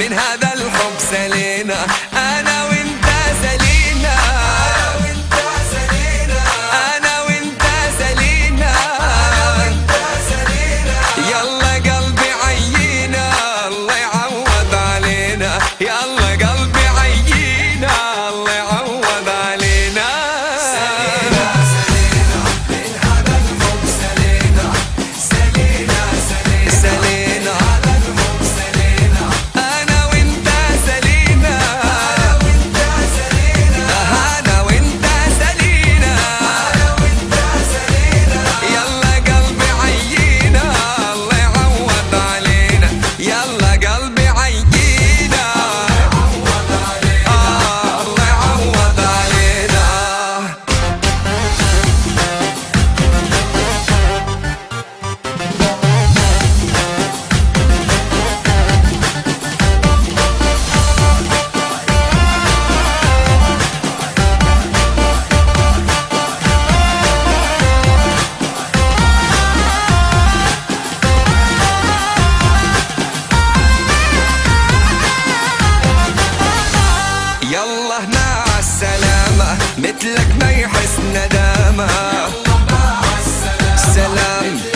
من هذا عالسلامة مثلك ما يحس ندامة. سلام.